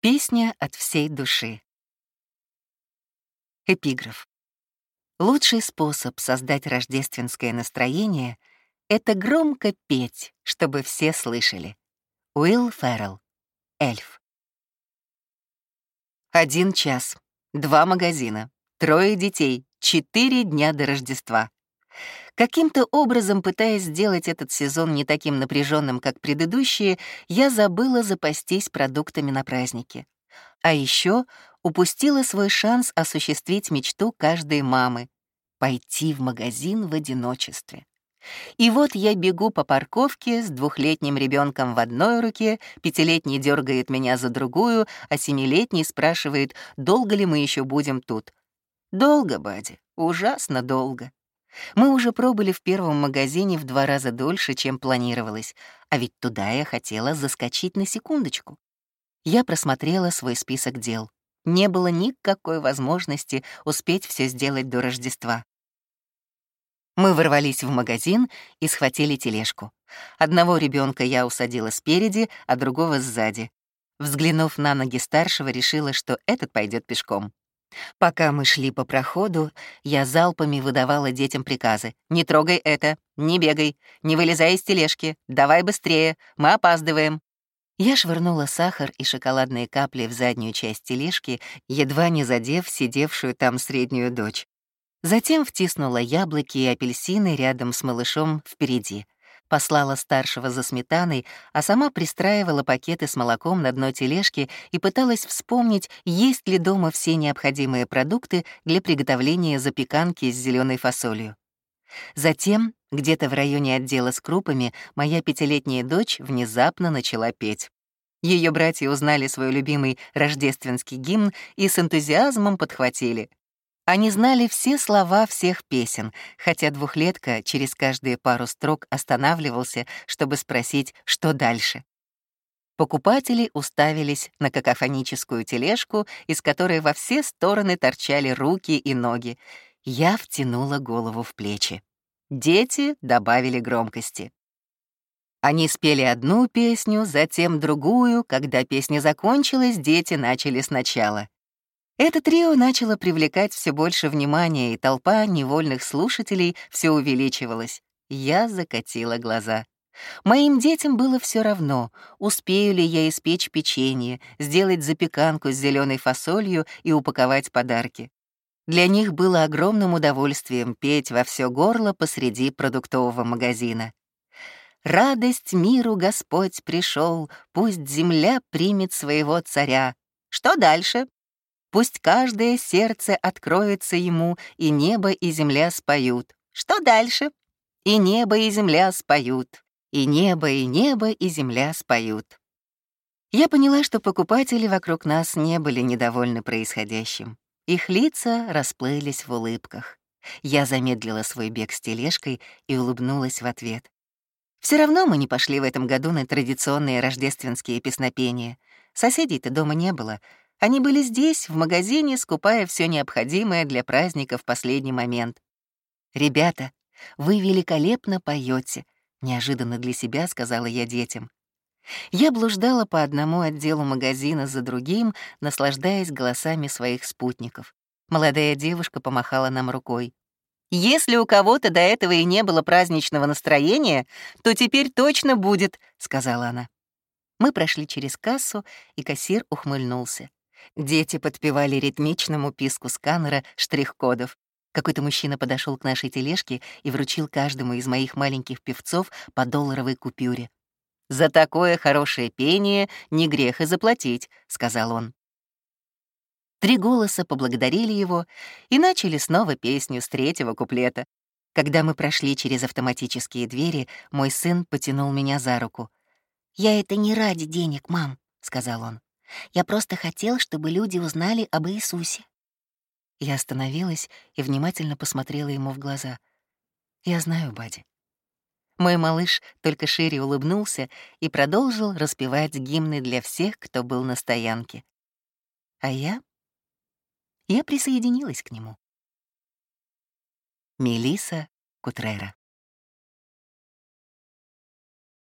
Песня от всей души. Эпиграф. Лучший способ создать рождественское настроение — это громко петь, чтобы все слышали. Уилл Феррелл. Эльф. Один час, два магазина, трое детей, четыре дня до Рождества. Каким-то образом, пытаясь сделать этот сезон не таким напряженным, как предыдущие, я забыла запастись продуктами на праздники. А еще упустила свой шанс осуществить мечту каждой мамы — пойти в магазин в одиночестве. И вот я бегу по парковке с двухлетним ребенком в одной руке, пятилетний дергает меня за другую, а семилетний спрашивает, долго ли мы еще будем тут. Долго, Бади, ужасно долго. Мы уже пробыли в первом магазине в два раза дольше, чем планировалось, а ведь туда я хотела заскочить на секундочку. Я просмотрела свой список дел. Не было никакой возможности успеть все сделать до Рождества. Мы ворвались в магазин и схватили тележку. Одного ребенка я усадила спереди, а другого сзади. Взглянув на ноги старшего, решила, что этот пойдет пешком. Пока мы шли по проходу, я залпами выдавала детям приказы. «Не трогай это, не бегай, не вылезай из тележки, давай быстрее, мы опаздываем». Я швырнула сахар и шоколадные капли в заднюю часть тележки, едва не задев сидевшую там среднюю дочь. Затем втиснула яблоки и апельсины рядом с малышом впереди послала старшего за сметаной, а сама пристраивала пакеты с молоком на дно тележки и пыталась вспомнить, есть ли дома все необходимые продукты для приготовления запеканки с зеленой фасолью. Затем, где-то в районе отдела с крупами, моя пятилетняя дочь внезапно начала петь. Ее братья узнали свой любимый рождественский гимн и с энтузиазмом подхватили. Они знали все слова всех песен, хотя двухлетка через каждые пару строк останавливался, чтобы спросить, что дальше. Покупатели уставились на какофоническую тележку, из которой во все стороны торчали руки и ноги. Я втянула голову в плечи. Дети добавили громкости. Они спели одну песню, затем другую. Когда песня закончилась, дети начали сначала. Это трио начало привлекать все больше внимания, и толпа невольных слушателей все увеличивалась. Я закатила глаза. Моим детям было все равно, успею ли я испечь печенье, сделать запеканку с зеленой фасолью и упаковать подарки. Для них было огромным удовольствием петь во все горло посреди продуктового магазина. «Радость миру Господь пришел, пусть земля примет своего царя». Что дальше? Пусть каждое сердце откроется ему, и небо и земля споют. Что дальше? И небо и земля споют. И небо, и небо, и земля споют. Я поняла, что покупатели вокруг нас не были недовольны происходящим. Их лица расплылись в улыбках. Я замедлила свой бег с тележкой и улыбнулась в ответ. Все равно мы не пошли в этом году на традиционные рождественские песнопения. Соседей-то дома не было, они были здесь, в магазине, скупая все необходимое для праздника в последний момент. «Ребята, вы великолепно поете», — неожиданно для себя сказала я детям. Я блуждала по одному отделу магазина за другим, наслаждаясь голосами своих спутников. Молодая девушка помахала нам рукой. «Если у кого-то до этого и не было праздничного настроения, то теперь точно будет», — сказала она. Мы прошли через кассу, и кассир ухмыльнулся. Дети подпевали ритмичному писку сканера штрих-кодов. Какой-то мужчина подошел к нашей тележке и вручил каждому из моих маленьких певцов по долларовой купюре. «За такое хорошее пение не грех и заплатить», — сказал он. Три голоса поблагодарили его и начали снова песню с третьего куплета. Когда мы прошли через автоматические двери, мой сын потянул меня за руку. «Я это не ради денег, мам», — сказал он. Я просто хотел, чтобы люди узнали об Иисусе. Я остановилась и внимательно посмотрела ему в глаза. Я знаю, Бади. Мой малыш только шире улыбнулся и продолжил распевать гимны для всех, кто был на стоянке. А я? Я присоединилась к нему. Мелиса Кутрера